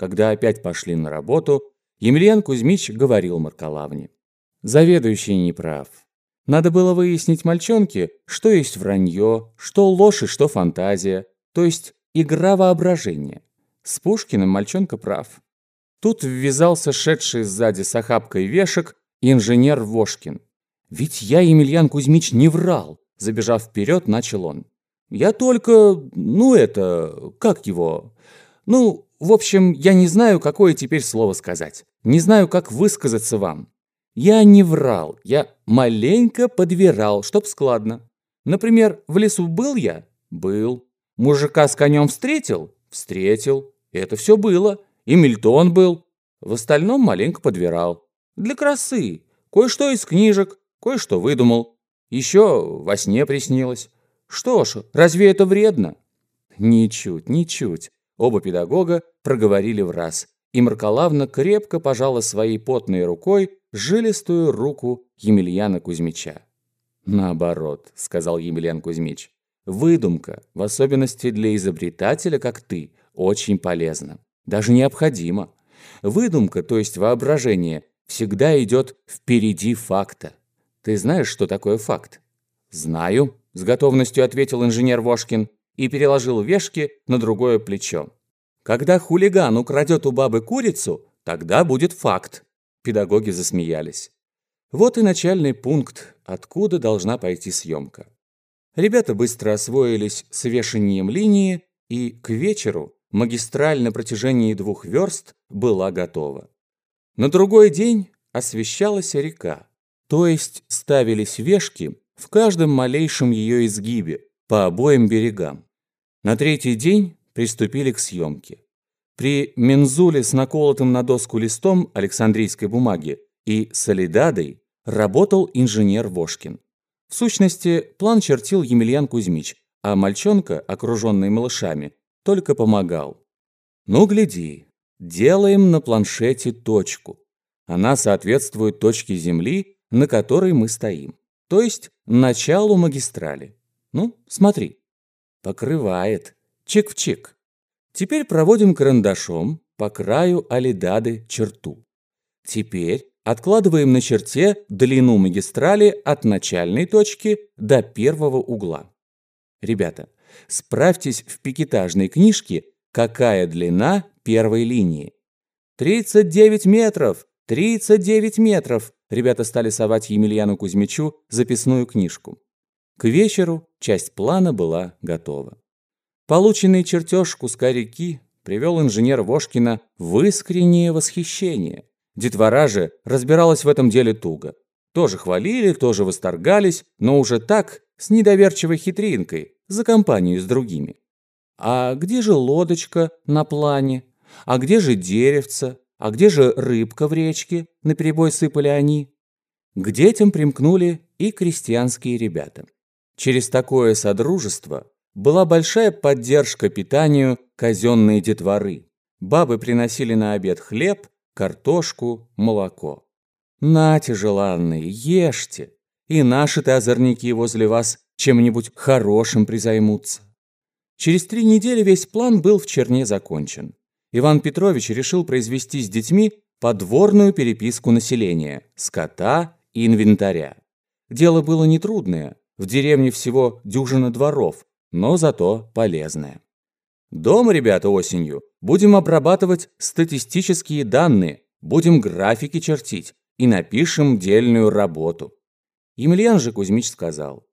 Когда опять пошли на работу, Емельян Кузьмич говорил Маркалавне. Заведующий не прав. Надо было выяснить мальчонке, что есть вранье, что ложь и что фантазия, то есть игра воображения. С Пушкиным мальчонка прав. Тут ввязался шедший сзади с охапкой вешек инженер Вошкин. «Ведь я, Емельян Кузьмич, не врал!» Забежав вперед, начал он. «Я только... ну это... как его... ну, в общем, я не знаю, какое теперь слово сказать. Не знаю, как высказаться вам. Я не врал, я маленько подвирал, чтоб складно. Например, в лесу был я? Был. Мужика с конем встретил? Встретил. Это все было. И Мильтон был. В остальном маленько подвирал. Для красы. Кое-что из книжек, кое-что выдумал. Еще во сне приснилось. Что ж, разве это вредно? Ничуть, ничуть. Оба педагога проговорили в раз. И Маркалавна крепко пожала своей потной рукой жилистую руку Емельяна Кузьмича. «Наоборот», — сказал Емельян Кузьмич, «выдумка, в особенности для изобретателя, как ты, очень полезна, даже необходима. Выдумка, то есть воображение, всегда идет впереди факта. Ты знаешь, что такое факт?» «Знаю», — с готовностью ответил инженер Вошкин и переложил вешки на другое плечо. «Когда хулиган украдет у бабы курицу, тогда будет факт». Педагоги засмеялись. Вот и начальный пункт, откуда должна пойти съемка. Ребята быстро освоились с вешанием линии, и к вечеру магистраль на протяжении двух верст была готова. На другой день освещалась река, то есть ставились вешки в каждом малейшем ее изгибе, по обоим берегам. На третий день приступили к съемке. При мензуле с наколотым на доску листом Александрийской бумаги и солидадой работал инженер Вошкин. В сущности, план чертил Емельян Кузьмич, а мальчонка, окруженный малышами, только помогал. «Ну, гляди, делаем на планшете точку. Она соответствует точке Земли, на которой мы стоим, то есть началу магистрали. Ну, смотри. Покрывает. Чик в чик. Теперь проводим карандашом по краю алидады черту. Теперь откладываем на черте длину магистрали от начальной точки до первого угла. Ребята, справьтесь в пикетажной книжке, какая длина первой линии. 39 метров! 39 метров! Ребята стали совать Емельяну Кузьмичу записную книжку. К вечеру часть плана была готова. Полученный чертеж куска реки привел инженер Вошкина в искреннее восхищение. Детвора же разбиралась в этом деле туго. Тоже хвалили, тоже восторгались, но уже так, с недоверчивой хитринкой, за компанию с другими. А где же лодочка на плане? А где же деревца? А где же рыбка в речке? Наперебой сыпали они. К детям примкнули и крестьянские ребята. Через такое содружество была большая поддержка питанию казенной детворы. Бабы приносили на обед хлеб, картошку, молоко. «Нате, желанные, ешьте, и наши-то озорники возле вас чем-нибудь хорошим призаймутся». Через три недели весь план был в черне закончен. Иван Петрович решил произвести с детьми подворную переписку населения, скота и инвентаря. Дело было нетрудное, в деревне всего дюжина дворов, но зато полезное. Дома, ребята, осенью будем обрабатывать статистические данные, будем графики чертить и напишем дельную работу. Емельян же Кузьмич сказал,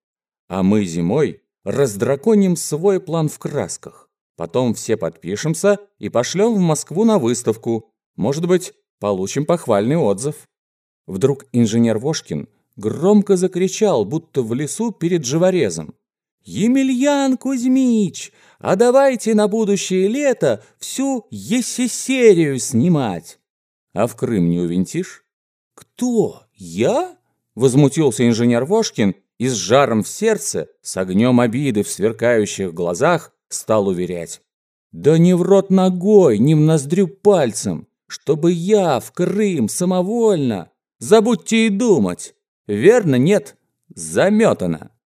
а мы зимой раздраконим свой план в красках. Потом все подпишемся и пошлем в Москву на выставку. Может быть, получим похвальный отзыв. Вдруг инженер Вошкин громко закричал, будто в лесу перед живорезом. «Емельян Кузьмич, а давайте на будущее лето всю Есесерию снимать!» «А в Крым не увинтишь?» «Кто? Я?» — возмутился инженер Вошкин и с жаром в сердце, с огнем обиды в сверкающих глазах стал уверять. «Да не в рот ногой, не в ноздрю пальцем, чтобы я в Крым самовольно! Забудьте и думать! Верно, нет? Заметано!»